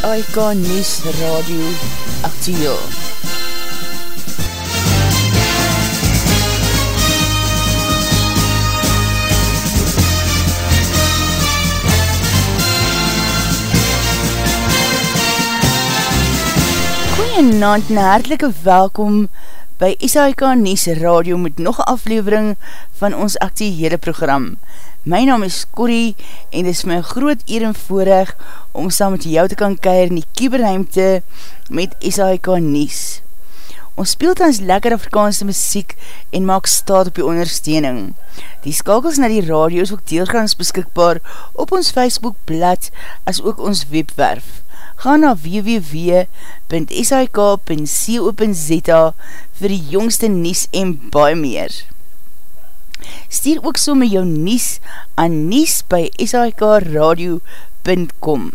SAIK News Radio Actieel. Goeienavond en hartelike welkom by SAIK News Radio met nog aflevering van ons actiehede program. My naam is Corrie en dit is my groot eer en voorrecht om saam met jou te kan keir in die kieberruimte met SAIK Nies. Ons speelt ons lekker Afrikaanse muziek en maak staat op die ondersteuning. Die skakels na die radio is ook deelgaans beskikbaar op ons Facebookblad as ook ons webwerf. Ga na www.sik.co.za vir die jongste nies en baie meer. Stuur ook so met jou nies aan nies by shikradio.com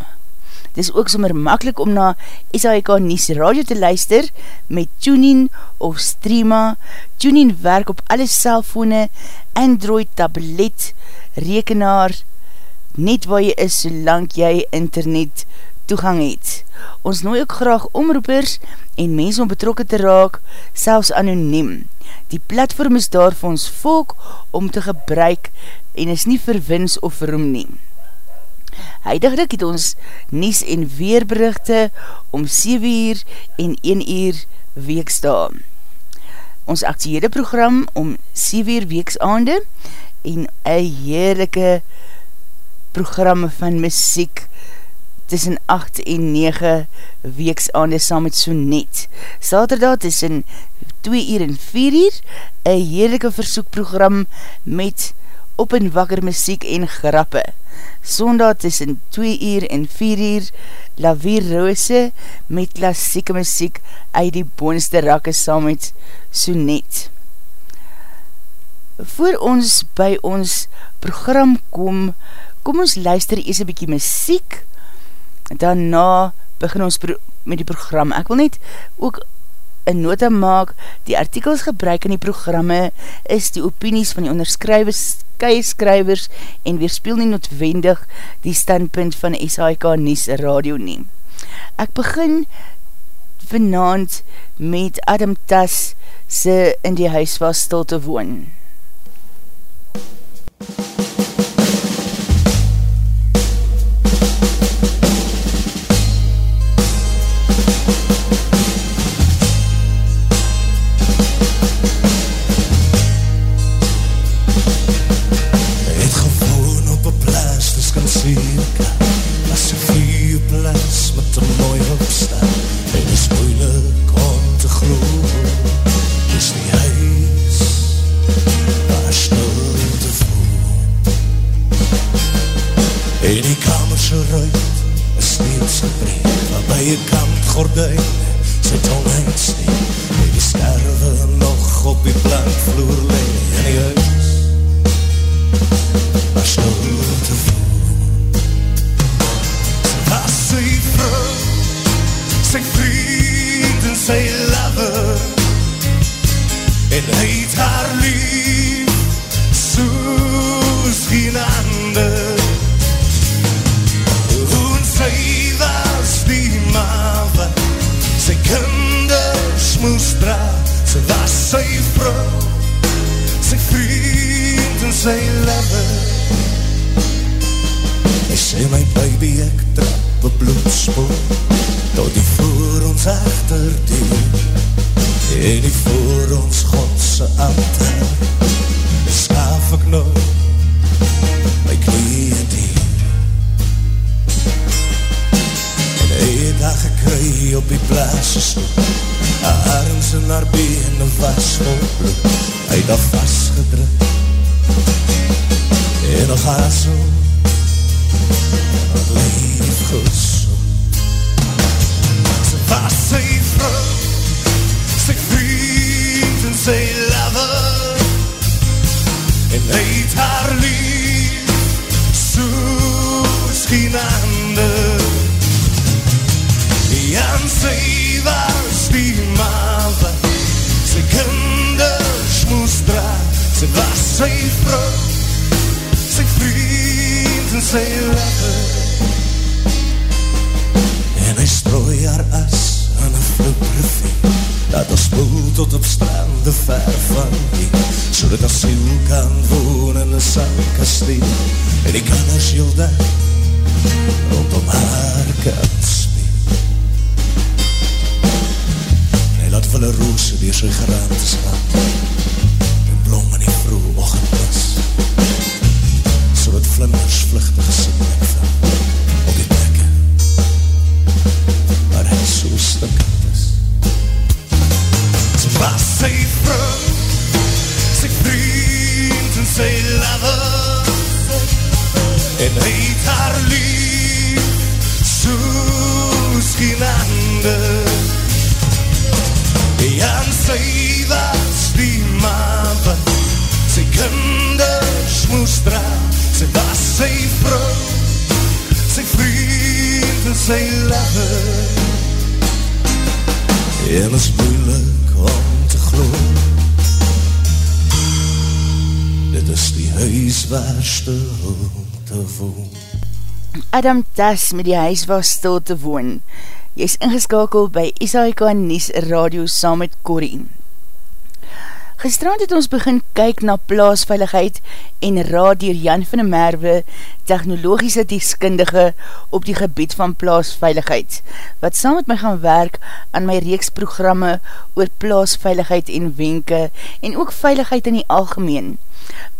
Dis ook sommer makkelijk om na SHK Nies Radio te luister met TuneIn of Streama. TuneIn werk op alle cellfone, Android, tablet, rekenaar, net waar jy is solang jy internet toegang het. Ons nooi ook graag omroepers en mense om betrokken te raak, selfs anoniem. Die platform is daar vir ons volk om te gebruik en is nie verwins of verroem nie. Heidiglik het ons nies en weerberichte om 7 uur en 1 uur weeksta. Ons actiede program om 7 uur weeksaande en een heerlijke programme van muziek tussen 8 en 9 weeks aande saam met Sonet. Saterdag tussen 2 uur en 4 uur, een heerlijke versoekprogram met op en wakker muziek en grappe. Sondag tussen 2 uur en 4 uur, Lavier Roose met klassieke muziek uit die boonste rakke saam met Sonet. Voor ons by ons program kom, kom ons luister eers een bykie muziek, daarna begin ons met die program. Ek wil net ook een nota maak, die artikels gebruik in die programme is die opinies van die onderskrywers, skrywers en weerspeel nie noodwendig die standpunt van SHK Nies Radio nie. Ek begin vanavond met Adam Tas se in die huis was stil te woon. en hy het haar lief soos geen ander. En sy was die ma wat sy kinders moes dra. Sy was sy vrou sy vriend en sy lover. Hy sê my baby ek trap op bloedspoor tot die voor ons achterdeur in die voor ons Godse altaar slaaf ik nooit mijn knieën dier. En één dag ik op die blaasjes haar arm ze naar binnen was vol bloed, hij dat vastgedrukt. En nog haar zo, het lief goed zo. Ze was een vrouw. sy lover. En leid haar lief soos geen ander en sy was die mawe sy kinders moes dra. Sy was sy vrou sy vriend en sy lover. En hy strooi haar as aan een vloeprivier Dat ons boel tot op strande ver van die So dat ons siel kan woon in een sandkasteel En die kan ons heel dan rondom haar kan speel. En hy laat een roose die sy geraamte slaan En blom in die vroeg ochendblas So dat vlinders vluchtig sien Adam Tas met die huis waar stil te woon. Jy is ingeskakel by SAIK Nies Radio saam met Corrie. Gestrand het ons begin kyk na plaasveiligheid en raad dier Jan van der Merwe, technologiese deskundige op die gebied van plaasveiligheid, wat saam met my gaan werk aan my reeksprogramme oor plaasveiligheid en wenke en ook veiligheid in die algemeen.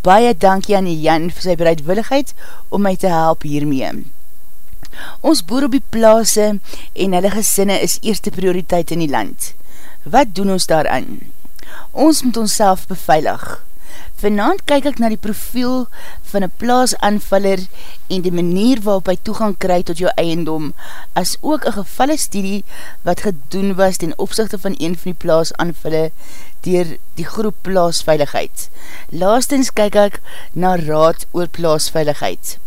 Baie dankie aan Jan vir sy bereidwilligheid om my te help hiermee. Ons boer op die plaase en hulle gesinne is eerste prioriteit in die land. Wat doen ons daaraan? Ons moet ons self beveilig. Vanavond kyk ek na die profiel van een plaasanvaller en die manier waarop hy toegang kry tot jou eiendom, as ook een gevalle studie wat gedoen was ten opzichte van een van die plaasanvalle dier die groep plaasveiligheid. Laastens kyk ek na raad oor plaasveiligheid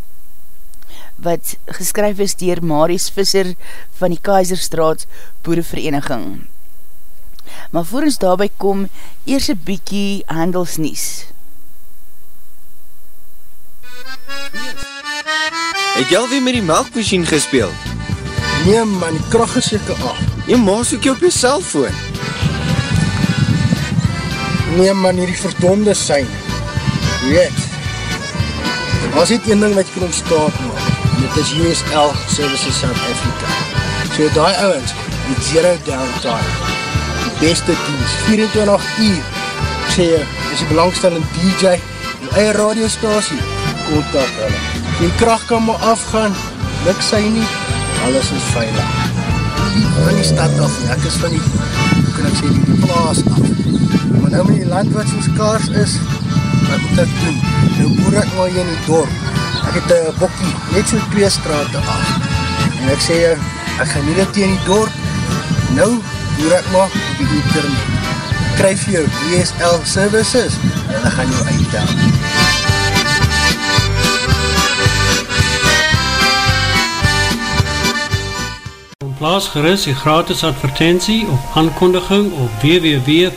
wat geskryf is dier Marius Visser van die Kaiserstraat Boerevereniging. Maar voor ons daarby kom, eers een bykie handelsnies. Het jy alweer met die melkmachine gespeeld? Nee man, die kracht is jyke af. Jy maas ook jy op jy cellfoon. Nee man, hierdie verdonde sein. Weet, as dit een ding wat jy kan ontstaan maak, is USL Services South Africa. So die ouwens, met zero downtime, die beste dienst, 24 uur, ek sê jy, is die belangstellende DJ, die eie radiostasie, kontak hulle. Die kracht kan maar afgaan, luk sy nie, alles is veilig. Van die stad af, ek is van die, hoe kan ek sê, die plaas af. Maar nou met die land wat soos kaars is, wat moet ek doen? Nou boer ek maar hier in die dorp, het een bokkie, net so twee straten af. En ek sê, ek gaan nie dit in die dorp, nou boer ek maar op die internet. Kryf jou DSL services, en ek gaan jou uitdaan. Plaas gerust die gratis advertentie of aankondiging op www.v.co.za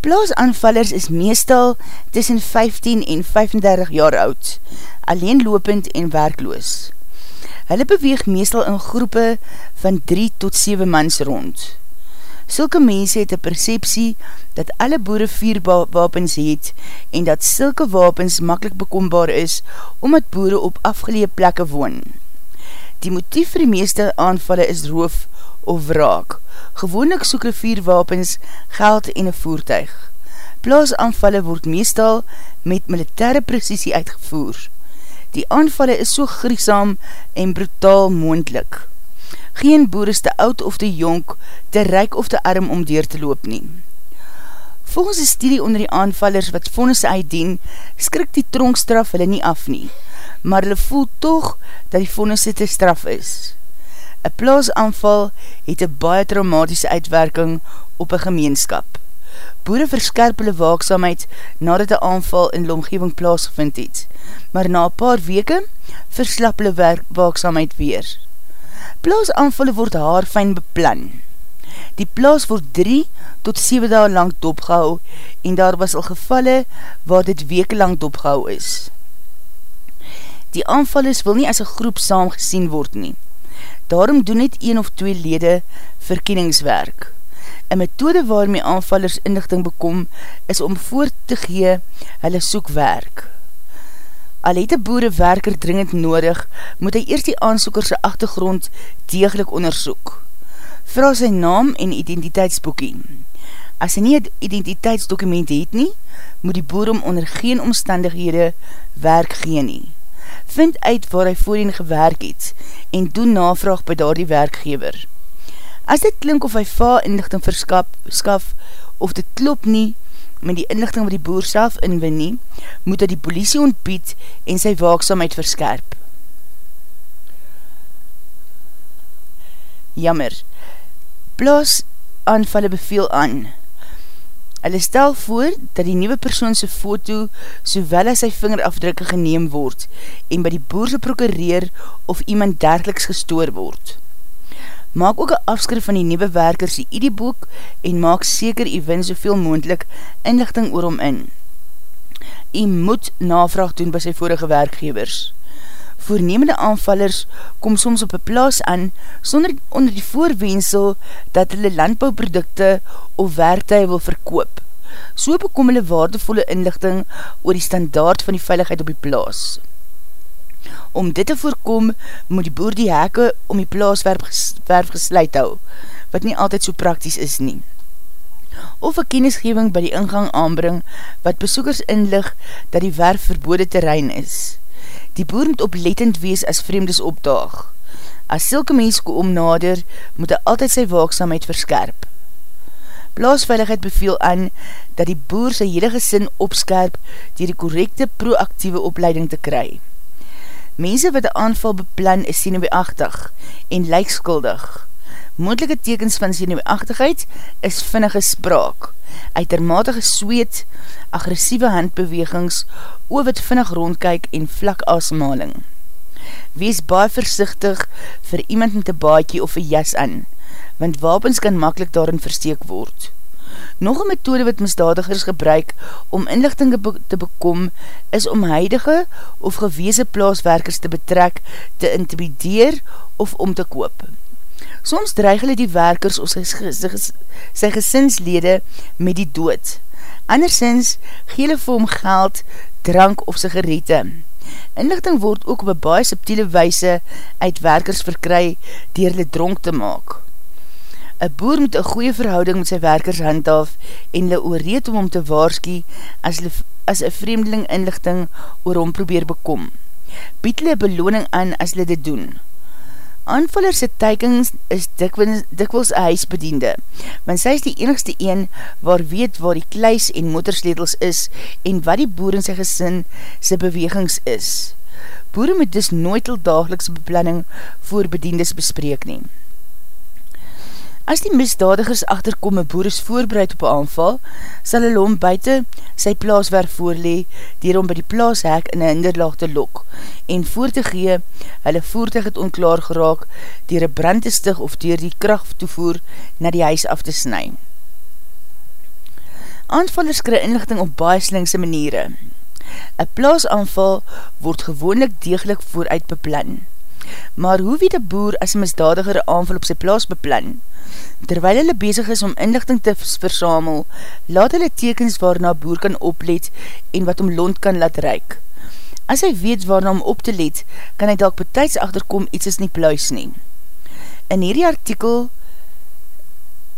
Plaasanvallers is meestal tussen 15 en 35 jaar oud, alleenlopend en werkloos. Hulle beweeg meestal in groepe van 3 tot 7 mans rond. Sulke mense het een perceptie dat alle boere vier wapens het en dat sulke wapens makkelijk bekombaar is omdat boere op afgeleë plekke woon. Die motief vir die meeste aanvalle is roof of wraak. Gewoonlik soek rivierwapens, geld en een voertuig. Plaasaanvalle word meestal met militaire precisie uitgevoer. Die aanvalle is so griesam en brutaal moendlik. Geen boer is te oud of te jonk, te ryk of te arm om deur te loop nie. Volgens die studie onder die aanvallers wat vonnis uitdien, skrik die tronkstraf hulle nie af nie, maar hulle voel toch dat die vonnis te straf is. Een plaasaanval het een baie traumatische uitwerking op een gemeenskap. Boere verskerp hulle waaksamheid nadat die aanval in die omgeving plaasgevind het, maar na een paar weke verslap hulle waaksamheid weer. Plaasaanvalle word haarfijn beplan. Die plaas word 3 tot 7 daal lang dopgehou en daar was al gevalle waar dit weke lang dopgehou is. Die aanvallers wil nie as een groep saam gesien word nie. Daarom doen net een of twee lede verkenningswerk. Een methode waarmee aanvallers inlichting bekom is om voort te gee hulle soek werk. Al het die boere werker dringend nodig, moet hy eerst die aansoekerse achtergrond degelijk onderzoek. Vraag sy naam en identiteitsboekie. As hy nie een identiteitsdokument het nie, moet die boer om onder geen omstandighede werk gee nie vind uit waar hy voorheen gewerk het en doen navraag by daar die werkgever. As dit klink of hy va inlichting verskap, skaf, of dit klop nie met die inlichting wat die boer self inwin nie, moet hy die politie ontbied en sy waaksamheid verskerp. Jammer, plaas aanvalle beveel aan, Hulle stel voor dat die nieuwe persoonse foto sowel as sy vingerafdrukke geneem word en by die boerse prokureer of iemand dergeliks gestoor word. Maak ook een afskrif van die nieuwe werkers die ID-boek en maak seker jy win soveel moendlik inlichting oor hom in. Jy moet navraag doen by sy vorige werkgevers voornemende aanvallers kom soms op een plaas aan sonder onder die voorwensel dat hulle landbouwprodukte of werktuig wil verkoop. So bekom hulle waardevolle inlichting oor die standaard van die veiligheid op die plaas. Om dit te voorkom, moet die boer die hekke om die plaaswerf gesluit hou, wat nie altyd so prakties is nie. Of een kennisgeving by die ingang aanbring, wat besoekers inlig dat die werf verbode terrein is. Die boer moet oplettend wees as vreemdes opdaag. As sylke mens kom nader, moet hy altyd sy waaksamheid verskerp. Plaasveiligheid beveel aan dat die boer sy hele gesin opskerp dier die korrekte proactieve opleiding te kry. Mense wat die aanval beplan is sineweachtig en lijkskuldig. Moendelike tekens van sineweachtigheid is vinnige spraak uitermatige sweet, agressieve handbewegings, oor wat vinnig rondkyk en vlak asmaling. Wees baie versichtig vir iemand met een baadje of een jas aan, want wapens kan makkelijk daarin versteek word. Nog een methode wat misdadigers gebruik om inlichting te bekom, is om huidige of gewese plaaswerkers te betrek, te intimideer of om te koop. Soms dreig hulle die werkers of sy, sy, sy gesinslede met die dood. Andersins gee hulle vir hom geld, drank of sigarette. Inlichting word ook op baie subtiele weise uit werkers verkry dier hulle dronk te maak. Een boer moet een goeie verhouding met sy werkers handhaaf en hulle oorreed om om te waarskie as, as een vreemdeling inlichting oor hom probeer bekom. Bied hulle beloning aan as hulle dit doen aanvallerse teikings is dikwils, dikwils een huisbediende, want sy is die enigste een waar weet waar die kluis en motorsledels is en wat die boer in sy gesin sy bewegings is. Boere moet dus nooit al dagelikse beplanning voor bediendes bespreek neem. As die misdadigers achterkom een boer is voorbereid op een aanval, sal hulle om buiten sy plaaswerf voorlee, dier om by die plaashek in een hinderlaag te lok, en voor te gee, hulle voertuig het onklaar geraak, dier een brand te stig of dier die kracht toevoer na die huis af te snu. Aanvallers kry inlichting op baie slinkse maniere. Een plaasaanval word gewoonlik degelijk vooruit beplan. Maar hoe weet een boer as een misdadiger een aanval op sy plaas beplan? Terwyl hulle bezig is om inlichting te versamel, laat hulle tekens waarna boer kan oplet en wat om lont kan laat reik. As hy weet waarna om op te let, kan hy dalk betijds achterkom iets is nie pluis nie. In hierdie artikel,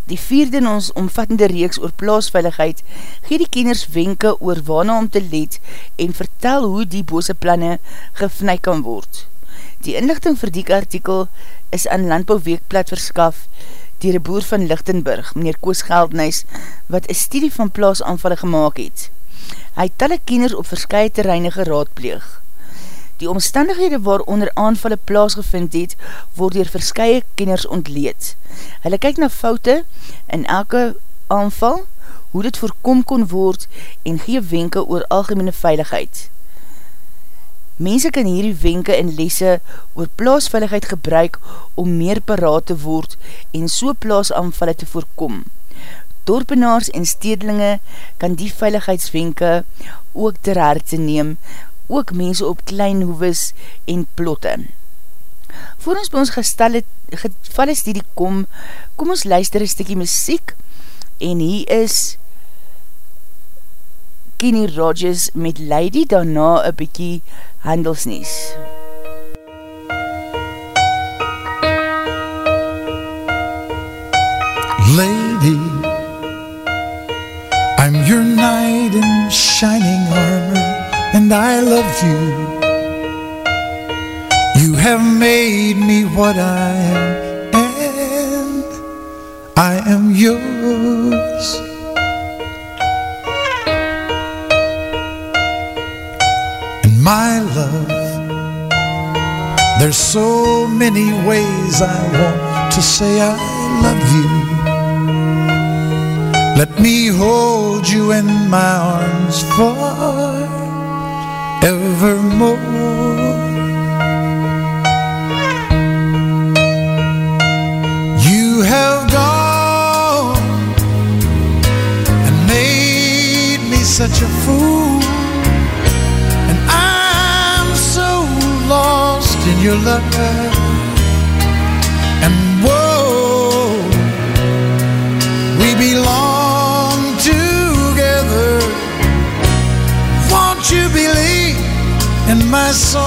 die vierde in ons omvattende reeks oor plaasveiligheid, gee die kenners wenke oor waarna om te let en vertel hoe die bose planne gevnui kan word. Die inlichting vir die artikel is aan Landbouweekblad verskaf dier een boer van Lichtenburg, meneer Koos Geldnuis, wat een studie van plaasanvallen gemaakt het. Hy het talle kenners op verskye terreine geraadpleeg. Die omstandighede waaronder aanvallen plaasgevind het, word dier verskye kenners ontleed. Hulle kyk na foute in elke aanval, hoe dit voorkom kon word en gee wenke oor algemene veiligheid. Mense kan hierdie wenke en lesse oor plaasveiligheid gebruik om meer paraat te word en so plaasanvalle te voorkom. Dorpenaars en stedelinge kan die veiligheidswenke ook ter harte neem, ook mense op klein hoeves en plotte. Voor ons by ons gestel het, geval is die die kom, kom ons luister een stikkie muziek en hier is Kenny Rogers met Lady, daarna een bykie handelsnies. Lady, I'm your knight in shining armor, and I love you. You have made me what I am, and I am yours. My love. There's so many ways I want to say I love you. Let me hold you in my arms forevermore. You have gone and made me such a fool in your love. And whoa we belong together. Won't you believe in my song?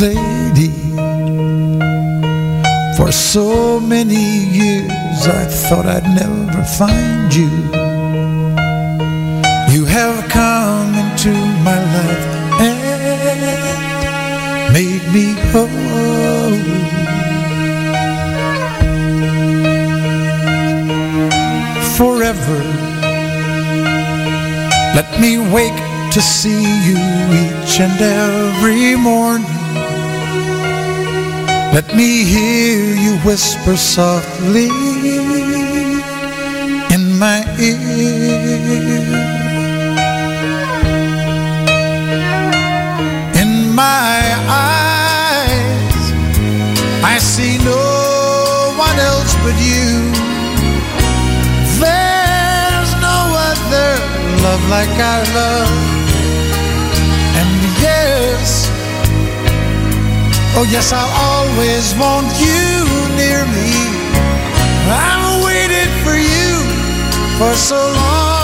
Lady for so many years I thought I'd never find you life and made me whole. Forever, let me wake to see you each and every morning. Let me hear you whisper softly in my ear. See no one else but you. There's no other love like our love. And yes Oh yes, I'll always want you near me. I've waited for you for so long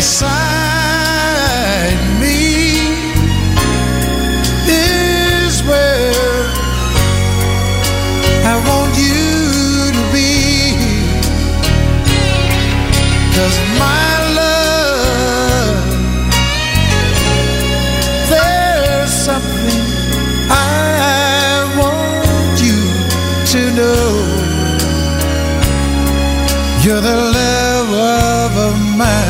beside me is where I want you to be. Cause my love, there's something I want you to know. You're the love of my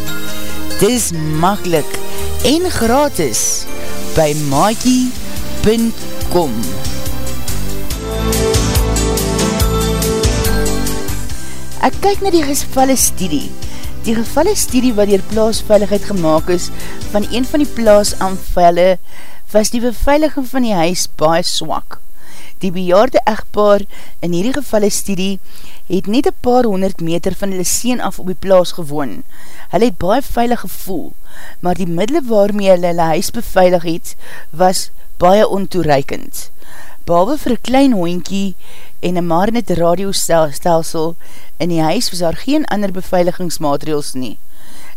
Dis makkelijk en gratis by maakie.com Ek kyk na die gevalle studie. Die gevalle studie wat dier plaasveiligheid gemaakt is van een van die plaasanvelle was die beveiliging van die huis baie swak. Die bejaarde echtpaar in hierdie gevalle studie het net een paar honderd meter van hulle seen af op die plaas gewoon. Hulle het baie veilig gevoel, maar die middele waarmee hulle hulle huis beveilig het, was baie ontoereikend. Behalve vir een klein hoinkie en een marnet radiostelsel in die huis was daar geen ander beveiligingsmaterials nie.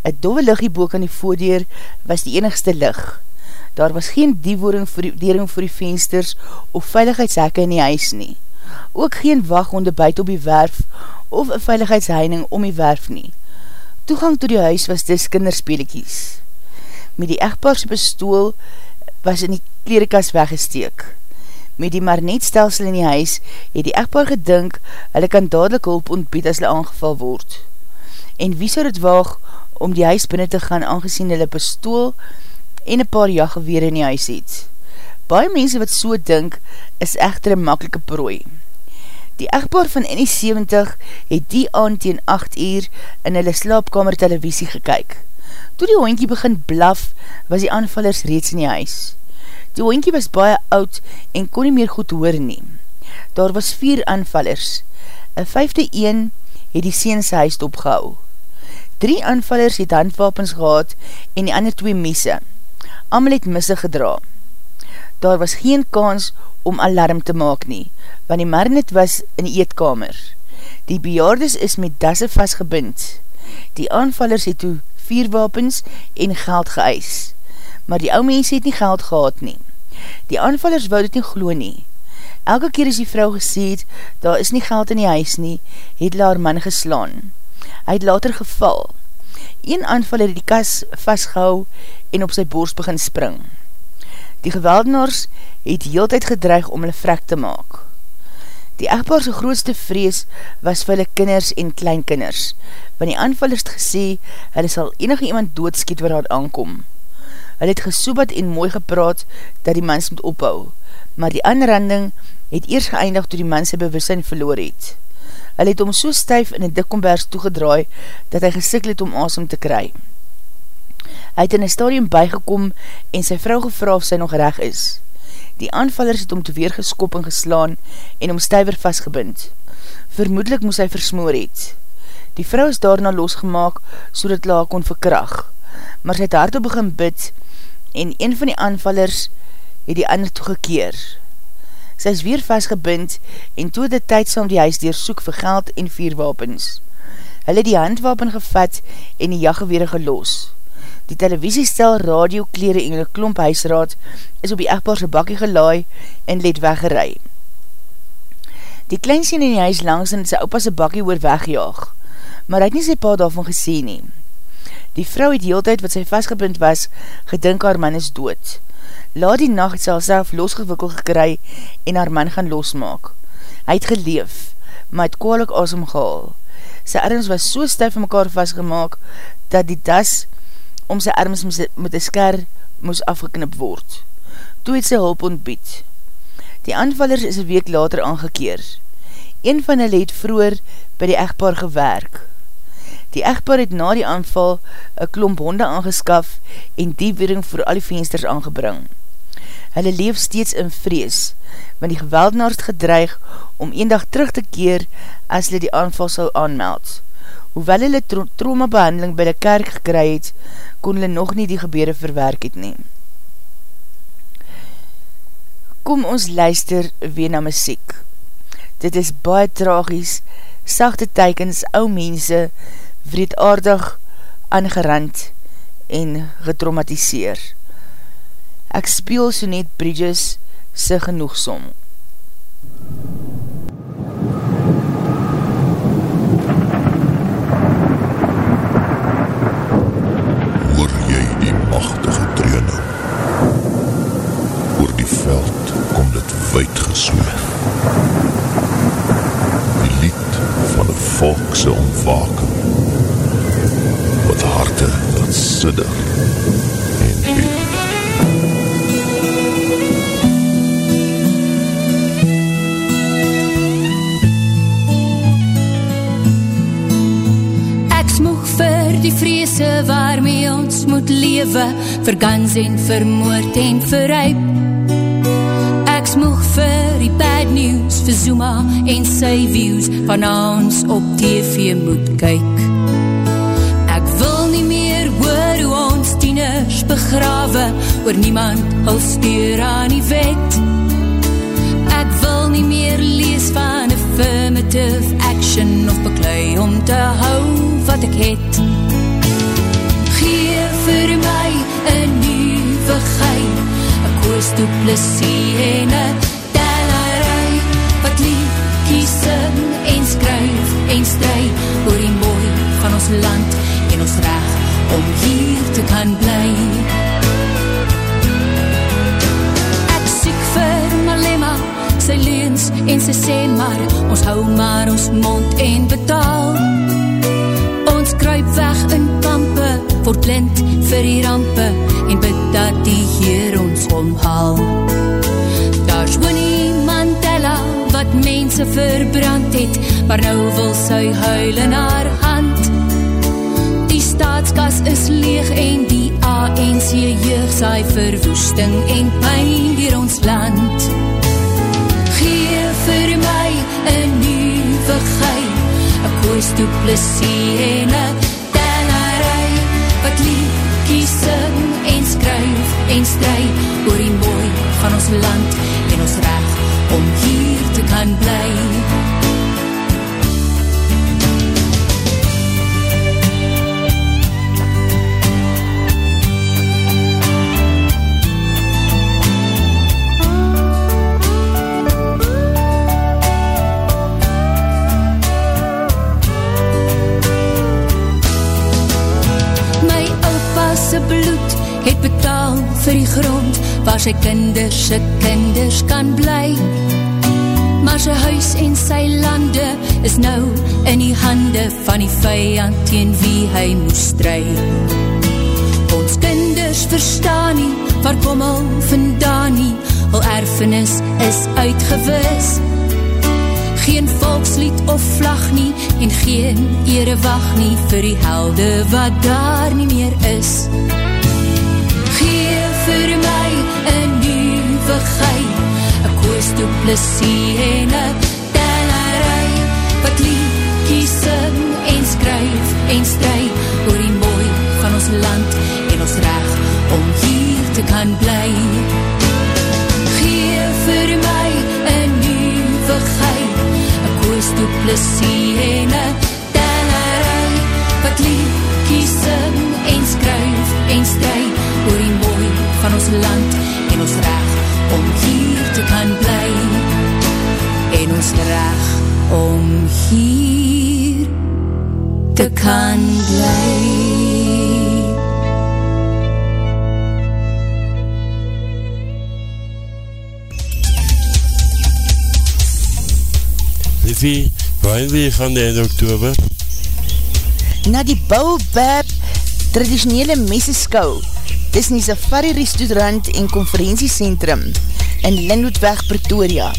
Een dove liggie boek aan die voordeur was die enigste lig. Daar was geen diewoering vir die, vir die vensters of veiligheidshekke in die huis nie ook geen waghonde buit op die werf of een veiligheidsheining om die werf nie. Toegang to die huis was dis kinderspelekies. Met die echtpaarse bestool was in die klerekas weggesteek. Met die marnetstelsel in die huis het die echtpaar gedink hulle kan dadelijk hulp ontbied as hulle aangeval word. En wie sou het waag om die huis binnen te gaan aangezien hulle bestool en een paar jachtgeweer in die huis het. Baie mense wat so dink is echter een makkelike prooi. Die echtpaar van NE70 het die aand teen 8 uur in hulle slaapkamer televisie gekyk. Toe die hoinkie begin blaf, was die aanvallers reeds in die huis. Die hoinkie was baie oud en kon nie meer goed hoor nie. Daar was vier aanvallers. Een vijfde een het die seense huis opgehou. Drie aanvallers het handwapens gehad en die ander twee messe. Amal het misse gedra. Daar was geen kans om alarm te maak nie, want die marnet was in die eetkamer. Die bejaardes is met dasse vastgebind. Die aanvallers het toe vierwapens en geld geëis, maar die ou mens het nie geld gehad nie. Die aanvallers wou dit nie glo nie. Elke keer as die vrou gesê het, daar is nie geld in die huis nie, het haar man geslaan. Hy het later geval. Een aanvaller het die kas vastgehou en op sy borst begin spring. Die geweldenaars het heeltijd gedreig om hulle vrek te maak. Die echtpaarse grootste vrees was vir hulle kinders en kleinkinders, want die aanvallers het gesê, hulle sal enige iemand doodskiet waar daar aankom. Hulle het gesoebat en mooi gepraat dat die mans moet ophou, maar die aanranding het eers geëindig toe die mans sy bewustzijn verloor het. Hulle het om so stuif in die dikkombers toegedraai dat hy gesikkel het om asem te kry. Hy het in een stadium bygekom en sy vrou gevra of sy nog reg is. Die aanvallers het om te weer geskop en geslaan en om stuiver vastgebind. Vermoedelijk moes hy versmoor het. Die vrou is daarna losgemaak so dat laag kon verkrag. Maar sy het hard op begin bid en een van die aanvallers het die ander toegekeer. Sy is weer vastgebind en toe die tyd saam die huis deersoek vir geld en vierwapens. Hulle die handwapen gevat en die jachtgewere gelos. Die televisiestel, radio, kleren en een klomp huisraad is op die echtpaarse bakkie gelaai en let weggerei. Die kleinsien in die huis langs in sy oppasse bakkie oor wegjaag, maar hy het nie sy pa daarvan gesê nie. Die vrou het die hele tijd wat sy vastgebind was, gedink haar man is dood. Laat die nacht sal self losgewikkel gekry en haar man gaan losmaak. Hy het geleef, maar het kwalik asom gehaal. Sy arms was so stuif in mekaar vastgemaak, dat die das om sy arms met een sker moes afgeknip word. Toe het sy hulp ontbied. Die aanvallers is een week later aangekeer. Een van hulle het vroeger by die echtpaar gewerk. Die echtpaar het na die aanval een klomp honde aangeskaf en die wering voor al die vensters aangebring. Hulle leef steeds in vrees, want die geweldnaars gedreig om een dag terug te keer as hulle die aanval sal aanmeld. Hoewel hulle trauma behandeling by die kerk gekry het, kon hulle nog nie die gebede verwerk het neem. Kom ons luister weer na muziek. Dit is baie tragies, sachte teikens, ou mense, vreedaardig, aangerand en getraumatiseer. Ek speel so net Bridges se genoegsom. Hoor jy die machtige dreuning? Oor die veld kom dit gesmeer. Die lied van die volkse ontwaking wat harte dat sidder en weet. die vreese waarmee ons moet lewe vir gans en vermoord en verryp ek smoeg vir die bad news. Vir Zuma en sy views. Van ons op TV moet kyk. Ek wil nie meer hoor hoe ons tieners begrawe oor niemand hul stuur aan die wet. Ek wil nie meer lees van affirmative action of beklui om te hou wat ek het. Vir my een nieuwe gein Een koos duplisie en een tellerij Wat liedkie sing en skryf en stry Oor die mooi van ons land en ons recht om hier te kan bly. Ek siek vir Malema sy leens en sy sê maar Ons hou maar ons mond en betaal. Ons kruip weg in kampe word blind vir die rampe en bid dat die Heer omhaal. Daar's Winnie Mandela wat mense verbrand het, maar nou wil sy huil in haar hand. Die staatskas is leeg en die ANC jeug saai verwoesting en pijn dier ons land. Geef vir my een nieuwe gein, een koos duplisie en een en stry oor die mooi van ons land en ons recht om hier te kan bloed het vir die grond waar sy kinders sy kinders kan bly. Maar sy huis en sy lande is nou in die hande van die vijand teen wie hy moes stry. Ons kinders verstaan nie waar kom al vandaan nie. Al erfenis is uitgewis. Geen volkslied of vlag nie en geen ere wacht nie vir die helde wat daar nie meer is. Geef vir my een nieuwe gein, een koos duplisie en een tellerij, wat liedkie sing en skryf en stry oor die mooi van ons land en ons recht om hier te kan bly. Geef vir my een nieuwe gein, koos duplisie en een tellerij wat liedkie sing van ons land en ons reg om hier te kan bly. En ons reg om hier te kan bly. Liffie, waar wil je gaan de einde oktober? Na die Baobab traditionele messeskou dis in die Safari Restaurant en Conferentiecentrum in Lindhoedweg, Pretoria.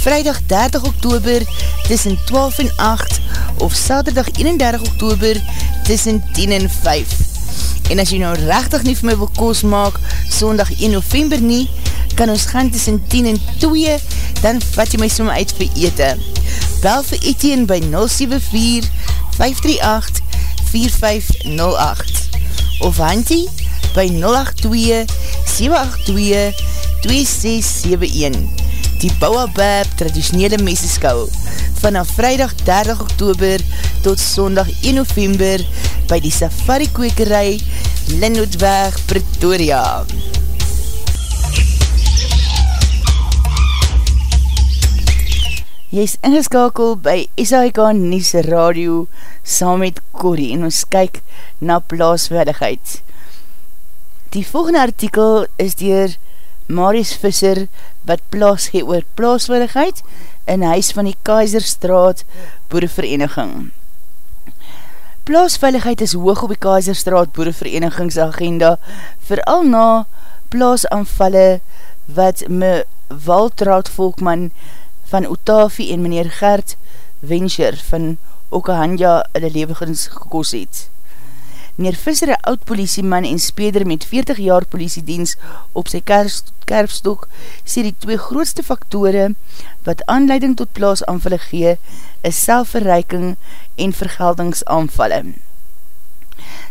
Vrijdag 30 oktober tussen 12 en 8 of Saterdag 31 oktober tussen 10 en 5. En as jy nou rechtig nie vir my wil koos maak, sondag 1 november nie, kan ons gaan tussen 10 en 2, dan vat jy my som uit vir ete. Bel vir Etienne by 074-538-4508 of Hantie by 082-782-2671 Die Bouwabab traditionele meseskou vanaf vrijdag 30 oktober tot sondag 1 november by die Safari Kwekerij Linnootweg Pretoria. Jy is ingeskakel by SAIK Nies Radio saam met Corrie en ons kyk na plaaswaardigheid. Die volgende artikel is dier Marius Visser wat plaas gee oor plaaswaardigheid in huis van die Kaiserstraat Boerevereniging. Plaasveiligheid is hoog op die Kaiserstraat Boereverenigingsagenda, vooral na plaasanvalle wat me Waltraud Volkman van Otavie en meneer Gert Wenscher van Okahanja in die levigings gekos het. Meneer Visser, een oud politieman en speder met 40 jaar politiedienst op sy kerfstok, sê die twee grootste faktore wat aanleiding tot plaasanvalle gee, is selfverreiking en vergeldingsaanvalle.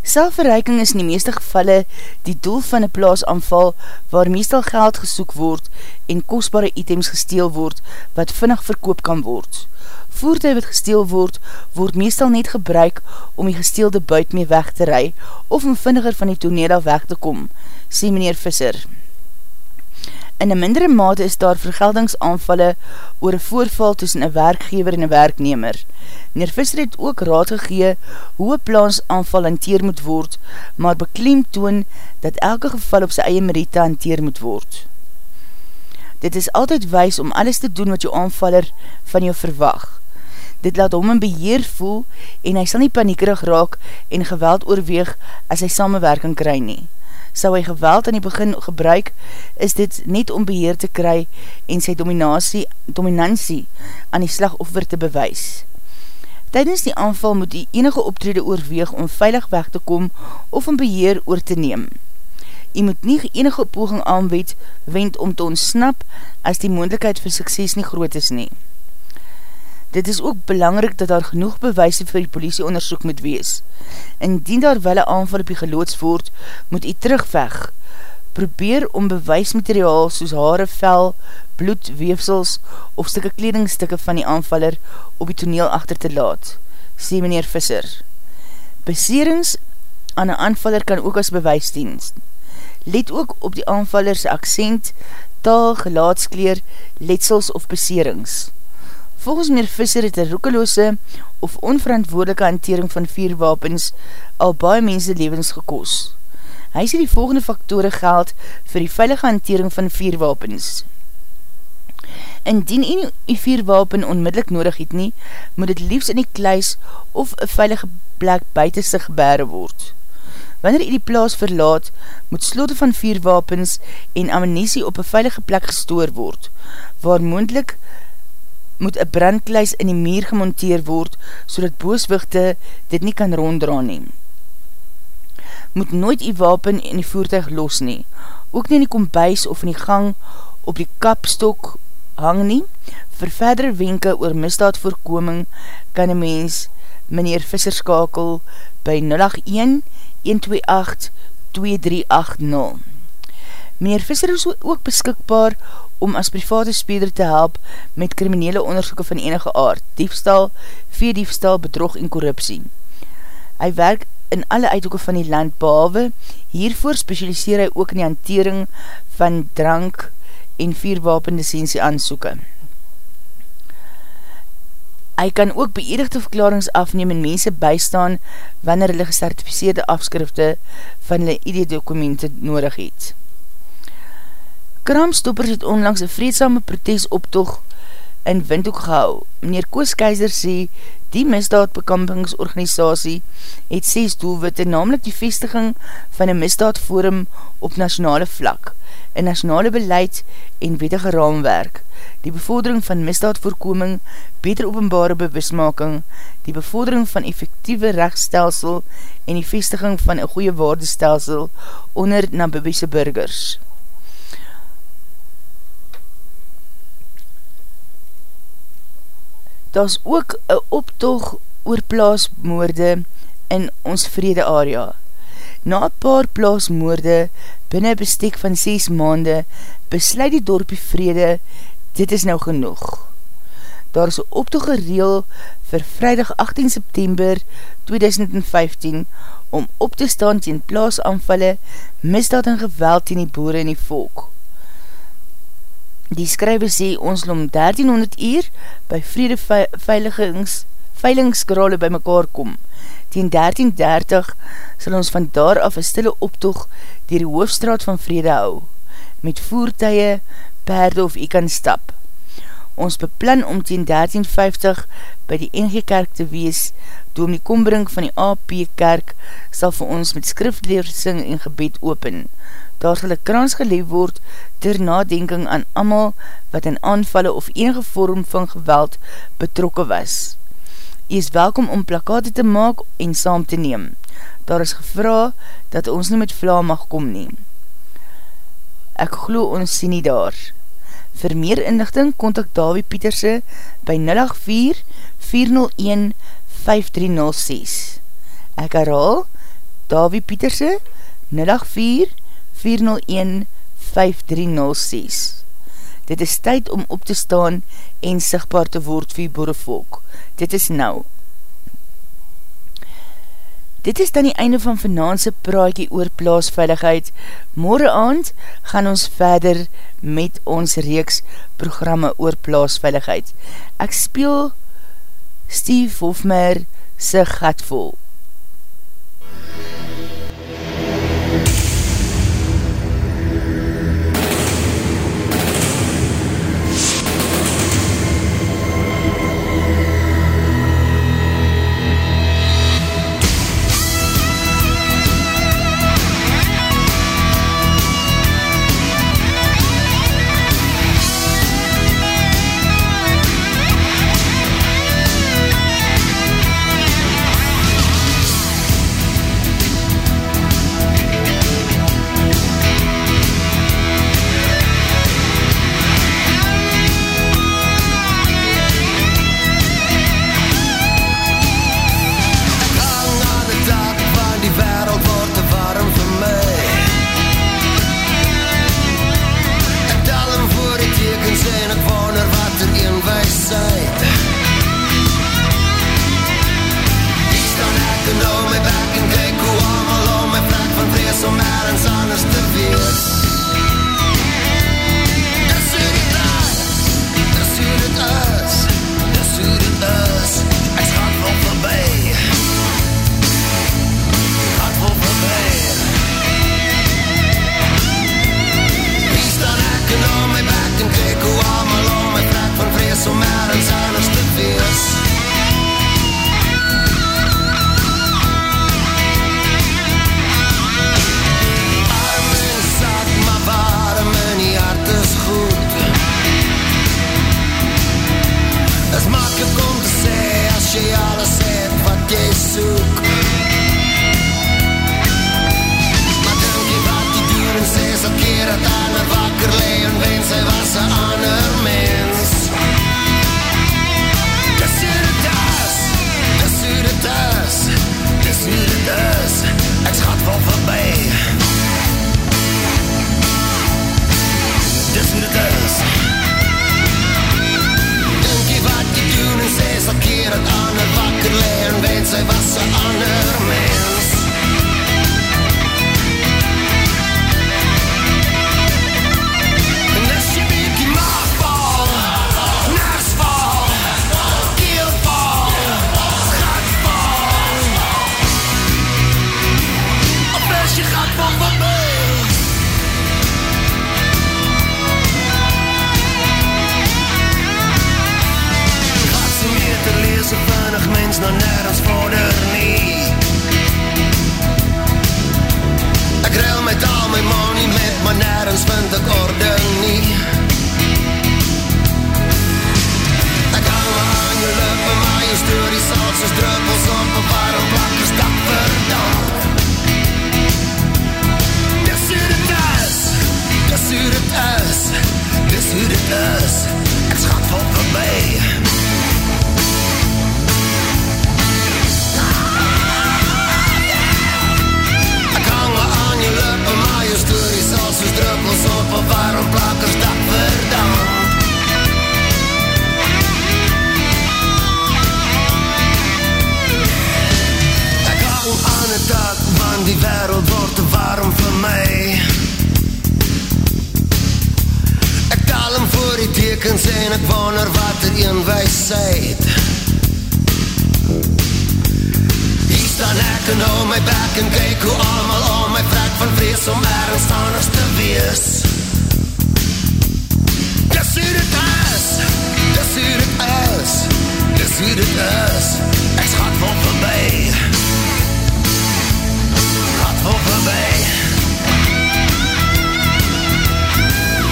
Selfverreiking is in die meeste gevalle die doel van een plaasanval waar meestal geld gesoek word en kostbare items gesteel word wat vinnig verkoop kan word. Voertuig wat gesteel word, word meestal net gebruik om die gesteelde buit mee weg te ry of om vinniger van die toneel af weg te kom, sê meneer Visser. In een mindere mate is daar vergeldingsaanvalle oor een voorval tussen een werkgever en een werknemer. Meneer Visser het ook raad gegee hoe een plansaanval hanteer moet word, maar bekleem toon dat elke geval op sy eie meriete hanteer moet word. Dit is altyd wees om alles te doen wat jou aanvaller van jou verwag. Dit laat hom in beheer voel en hy sal nie paniekerig raak en geweld oorweeg as hy samenwerking kry nie sal hy geweld aan die begin gebruik, is dit net om beheer te kry en sy dominantie aan die slagoffer te bewys. Tijdens die aanval moet die enige optrede oorweeg om veilig weg te kom of om beheer oor te neem. Jy moet nie enige poging aanwet wend om te ontsnap as die moendlikheid vir sukses nie groot is nie. Dit is ook belangrik dat daar genoeg bewijse vir die politie onderzoek moet wees. Indien daar wel een aanval op die geloods word, moet jy terugveg. Probeer om bewijsmateriaal soos haare, vel, bloed, weefsels of stikke kledingstikke van die aanvaller op die toneel achter te laat, sê meneer Visser. Beserings aan een aanvaller kan ook as bewijsdienst. Let ook op die aanvallerse accent, taal, gelaatskleer, letsels of beserings. Volgens meneer Visser het een roekeloose of onverantwoordelike hantering van vierwapens al baie mense levens gekos. Hy sê die volgende faktore geld vir die veilige hantering van vierwapens. Indien en die vierwapen onmiddellik nodig het nie, moet het liefst in die kluis of een veilige plek buiten sig gebere word. Wanneer jy die plaas verlaat, moet slote van vierwapens en ammunisie op een veilige plek gestoor word, waar moendlik moet een brandkluis in die meer gemonteer word, so dat booswichte dit nie kan ronddra neem. Moet nooit die wapen in die voertuig los nie, ook nie in die kombuis of in die gang op die kapstok hang nie. Vir verdere wenke oor misdaadvoorkoming kan een mens meneer Visser skakel by 081 128 2380. Meneer Visser is ook beskikbaar om as private speder te help met kriminele onderzoeken van enige aard, diefstal, veediefstal, bedrog en korruptie. Hy werk in alle uithoeken van die land behalwe, hiervoor specialiseer hy ook in die hantering van drank en vierwapenlicensie aansoeken. Hy kan ook beëdigde verklarings afneem en mense bystaan wanneer hulle gecertificeerde afskrifte van hulle ID-dokumente nodig het. Kramstoppers het onlangs een vreedsame protest optog in Windhoek gehou. Meneer Koos Keizer sê, die misdaadbekampingsorganisatie het 6 doelwitte, namelijk die vestiging van een misdaadforum op nationale vlak, een nationale beleid en wettige raamwerk, die bevordering van misdaadvoorkoming, beter openbare bewusmaking, die bevordering van effectieve rechtstelsel en die vestiging van een goeie waardestelsel onder Namibiese burgers. Daar ook een optog oor plaasmoorde in ons vrede area. Na paar plaasmoorde binnen bestek van 6 maande besluit die dorpie vrede, dit is nou genoeg. Daar is een optog gereel vir vrijdag 18 september 2015 om op te staan teen plaasanvalle, misdaad en geweld teen die boere en die volk. Die skrywe sê ons om 1300 uur by vrede veiligings, veilingskrale by mekaar kom. Tien 1330 sal ons van daar af een stille optoog dier die hoofdstraat van vrede hou, met voertuie, perde of ek kan stap. Ons beplan om teen 1350 by die NG Kerk te wees, door die kombrink van die AP Kerk sal vir ons met skrifleersing en gebed open daar sal een krans geleef word ter nadenking aan amal wat in aanvalle of enige vorm van geweld betrokke was. Jy is welkom om plakate te maak en saam te neem. Daar is gevra dat ons nie met vla mag kom neem. Ek glo ons sien nie daar. Vir meer inlichting kontak Davie Pieterse by 084-401-5306. Ek herhaal, Davie Pieterse 084 401-5306 Dit is tyd om op te staan en sigtbaar te word vir boerevolk. Dit is nou. Dit is dan die einde van vanavondse praatje oor plaasveiligheid. Morgen aand gaan ons verder met ons reeks programme oor plaasveiligheid. Ek speel Steve Hofmeer sy gatvol. Hou my bek en kyk hoe allemaal om my vrek van vrees om ergens anders te wees. Dis hoe dit is, dis hoe dit is, dis hoe dit is, ek schat voorbij. Voorbij.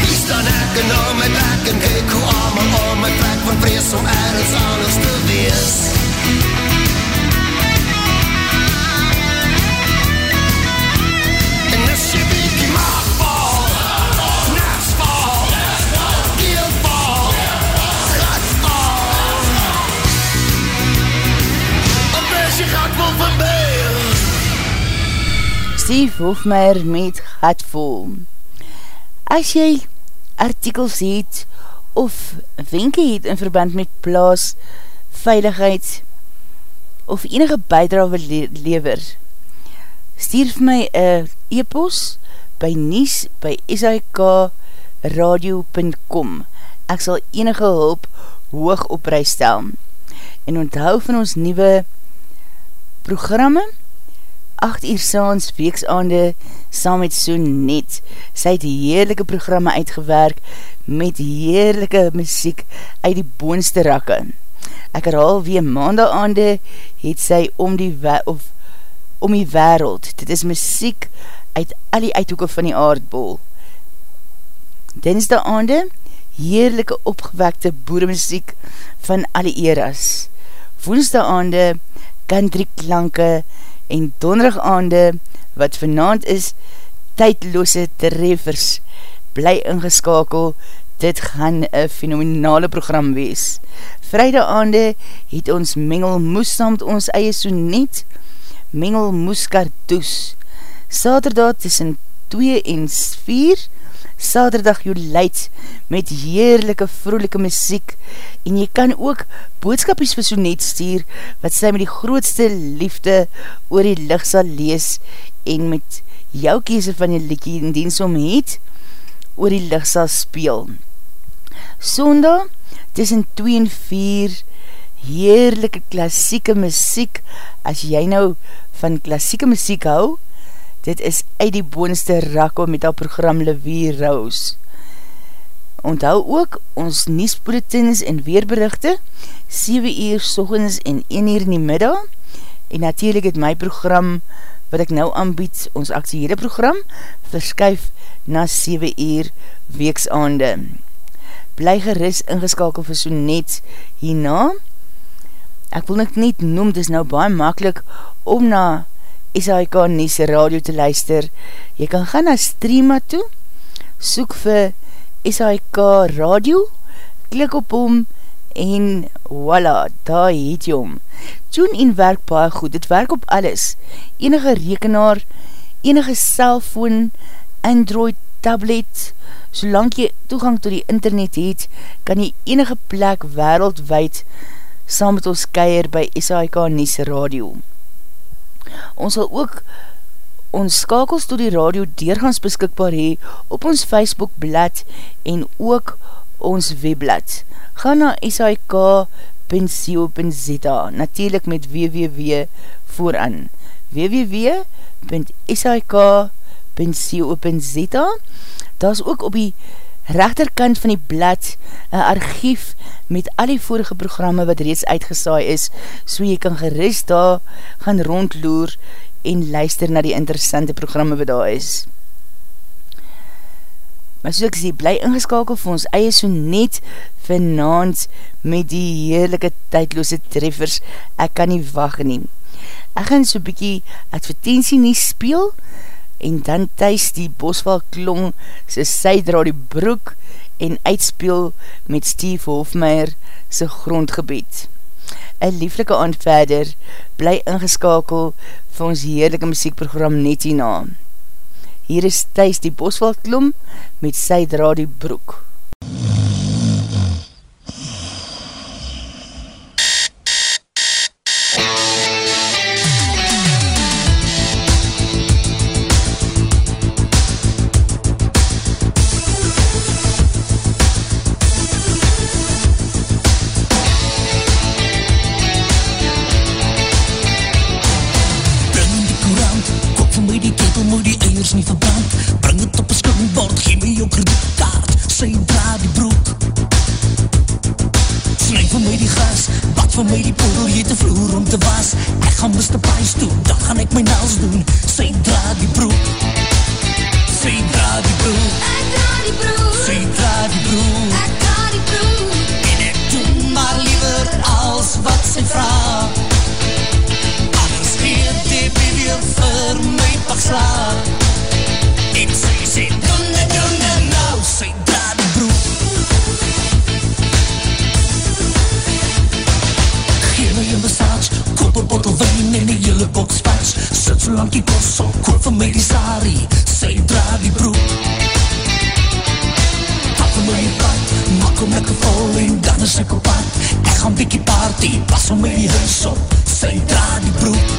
Hier staan ek en nou my bek en kyk hoe allemaal om my van vrees om ergens anders te wees Op as jy gaat vol voorbij Steve Hofmeyer met Gatvol. As jy artikels het of wenke het in verband met plaas, veiligheid of enige bijdra wil le lever, stuur vir my een e-post by nies by sikradio.com Ek sal enige hulp hoog op prijs stel. En onthou van ons nieuwe programme, 8 uur saans weeksaande saam met Sonet. Sy het heerlijke programme uitgewerk met heerlijke muziek uit die boonste rakke. Ek herhaal weer maandaande het sy om die, of, om die wereld. Dit is muziek uit al die uithoeken van die aardbol. Dinsdaande heerlijke opgewekte boeremuziek van alle eras. Woensdaande country klanke en donderig aande, wat vanavond is, tydloose treffers, bly ingeskakel, dit gaan een fenomenale program wees. Vrijdag aande het ons Mengel Moes saam met ons eie sonet, Mengel Moes Kartoes. Saterdag tussen 2 en 4, Saterdag jou leid met heerlijke vroelike muziek en jy kan ook boodskapies vir Sonet stuur wat sy met die grootste liefde oor die licht sal lees en met jou kese van die liekie in diens om het oor die licht sal speel. Sondag tussen 2 en 4 heerlijke klassieke muziek as jy nou van klassieke muziek hou Dit is uit die boonste rakko met al program Levier Rose. Onthou ook ons nieuwsbulletins en weerberichte, 7 uur sochens en 1 uur in die middag, en natuurlijk het my program, wat ek nou aanbied, ons actiehede program, verskuif na 7 uur weeksaande. Bly geris ingeskakel vir so net hierna. Ek wil net niet noem, dit is nou baie makkelijk om na SHK Nies Radio te luister. Jy kan gaan na Streama toe, soek vir SHK Radio, klik op hom en voila, daar het jy hom. Tune in werk baie goed, dit werk op alles. Enige rekenaar, enige cellfoon, Android, tablet, solang jy toegang to die internet het, kan jy enige plek wereldwijd saam met ons keier by SHK Nies Radio. Ons sal ook ons skakels to die radio deurgans beskikbaar hee op ons Facebook blad en ook ons webblad. Ga na sik.co.za natuurlijk met www vooran www.sik.co.za Daar is ook op die rechterkant van die blad een archief met al die vorige programme wat reeds uitgesaai is, so jy kan gerust daar gaan rondloer en luister na die interessante programme wat daar is. Maar soos ek sê, bly ingeskakel vir ons eie so net vanavond met die heerlijke tydloose treffers, ek kan nie wacht nie. Ek gaan so bykie advertentie nie speel, en dan thuis die bosval klong sy sydra die broek en uitspeel met Steve Hofmeyer sy grondgebied. Een lieflike aand verder, bly ingeskakel vir ons heerlijke muziekprogram net hierna. Hier is thuis die bosval klom met sydra die broek. gas vir my die gas, bad vir my die poedel Jy te vloer om te was. Ek gaan Mr. Pies doen, dan gaan ek my nails doen. Sy dra die broek. Sy dra die broek. Ek dra die broek. Sy dra die broek. Ek dra die broek. En ek doen maar liever als wat sy vraag Anders geet die baby vir my pak slaag bottel wijn en een hele box spats Sit so lang die bossel, koop vir my die sari Sy dra die broek Pak vir my een kat, maak om lekker vol en dan is ek op pad. Ek gaan bykie party, pas om my die huis op. Sy dra die broek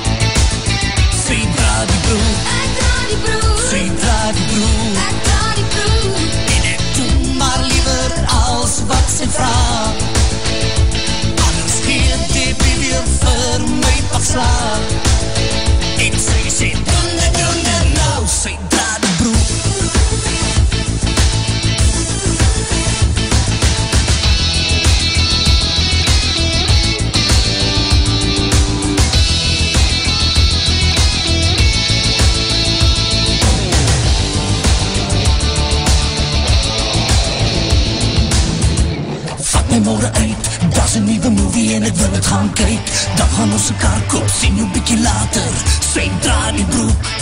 Sy dra die broek Ek dra die broek. Sy dra die broek Ek dra die broek. En ek doen maar liever als wat sy vraag my en ek wil het gaan kyk. Dan gaan ons elkaar koop, sien jou bykie later. Sy dra die broek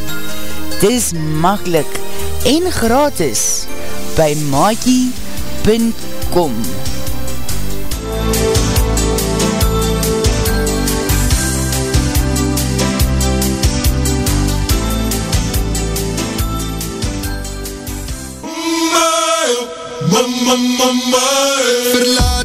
Dis makkelijk en gratis by maakie.com Verlate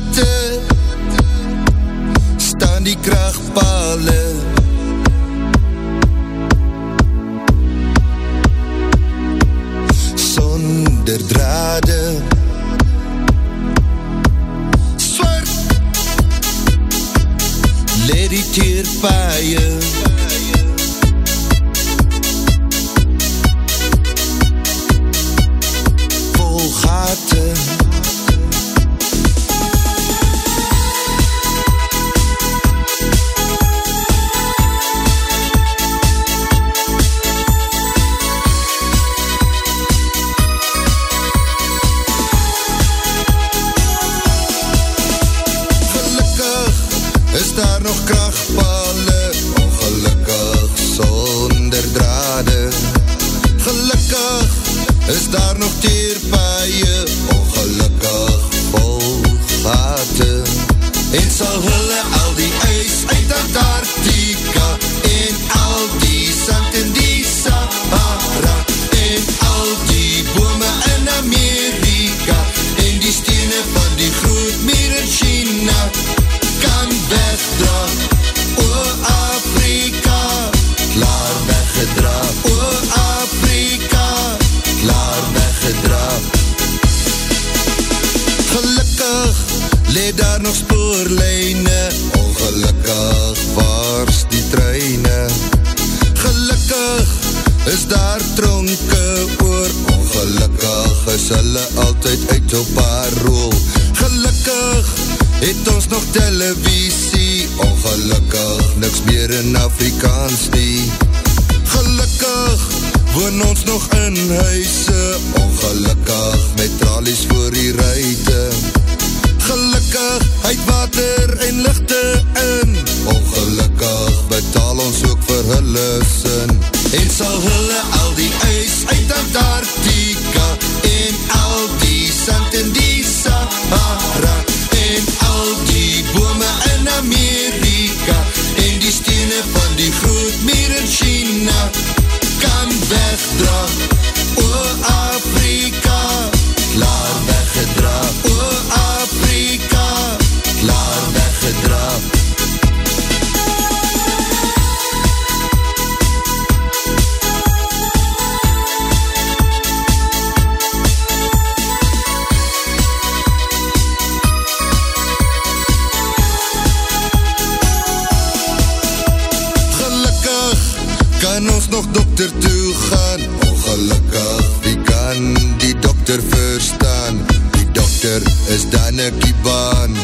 dan een kiebaan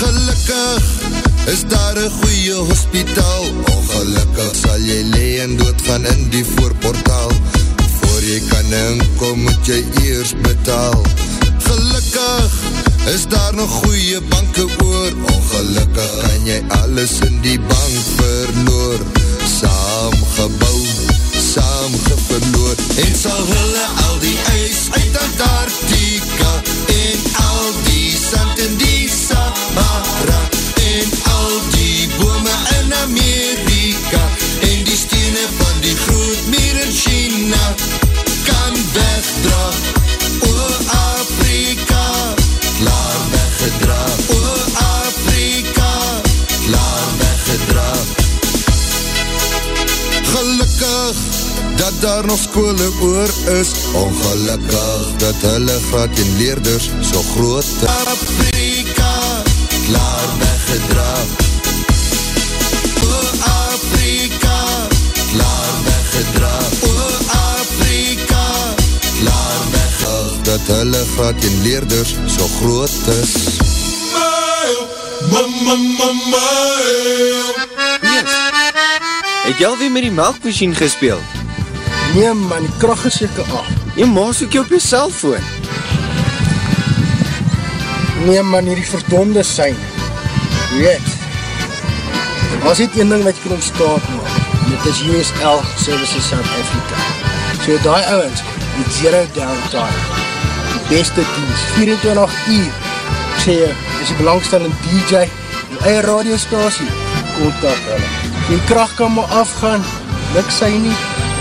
Gelukkig is daar een goeie hospitaal. Ongelukkig sal jy lee en doodgaan in die voorportaal. Voor jy kan inkom moet jy eers betaal. Gelukkig is daar nog goeie banke oor. Ongelukkig kan jy alles in die bank verloor. Saam gebouw, saam geverloor En sal hulle al die ijs uit Antarctica En al die sand in die Sahara En al die bome in Amerika En die stene van die groot meer in China Kan wegdra dat daar nog skole oor is. Ongelukkig dat hulle graad en leerders so groot is. Afrika, klaar weggedra O Afrika, klaar weggedra O Afrika, klaar weggedra Dat hulle graad en leerders so groot is. Het jy alweer met die melkmachine gespeeld? Nee man, die kracht is seker af. Jy maas ook jy op jy cellfoon. Nee man, hierdie verdonde sein. Weet, was dit een ding wat jy kan ontstaan maak. Dit is USL Services South Africa. So die ouwens, met zero downtime. Die beste dienst, 24 uur. Ek sê jy, is die belangstellende DJ, die eie radiostasie, kontak hulle. Die kracht kan maar afgaan, niks sy nie,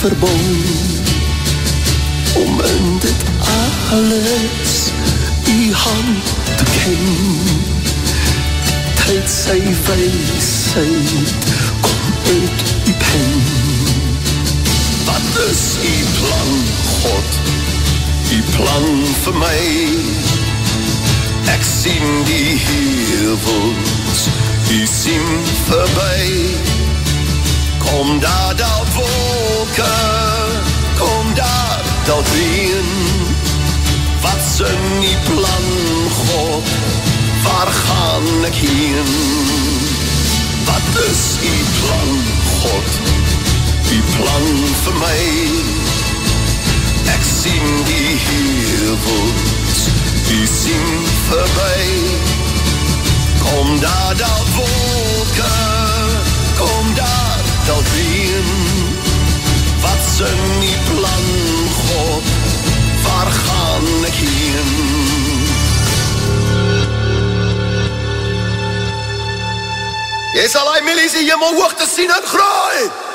Verbond om in dit alles die hand te ken. Tyd sy weisheid kom uit die pen. Wat is die plan, God? Die plan vir my. Ek sien die hevels, die sien verby. Kom daar daar wolke, kom daar dat reen Wat's in die plan, God? Waar gaan ek heen? Wat is die plan, God? Die plan vir my. Ek sien die hevels Die sien verby. Kom daar daar wolke. Kom daar dat reen Wat's in die plan, God, waar gaan ek heen? Jy sal hy milies die hemel hoog te sien en graai!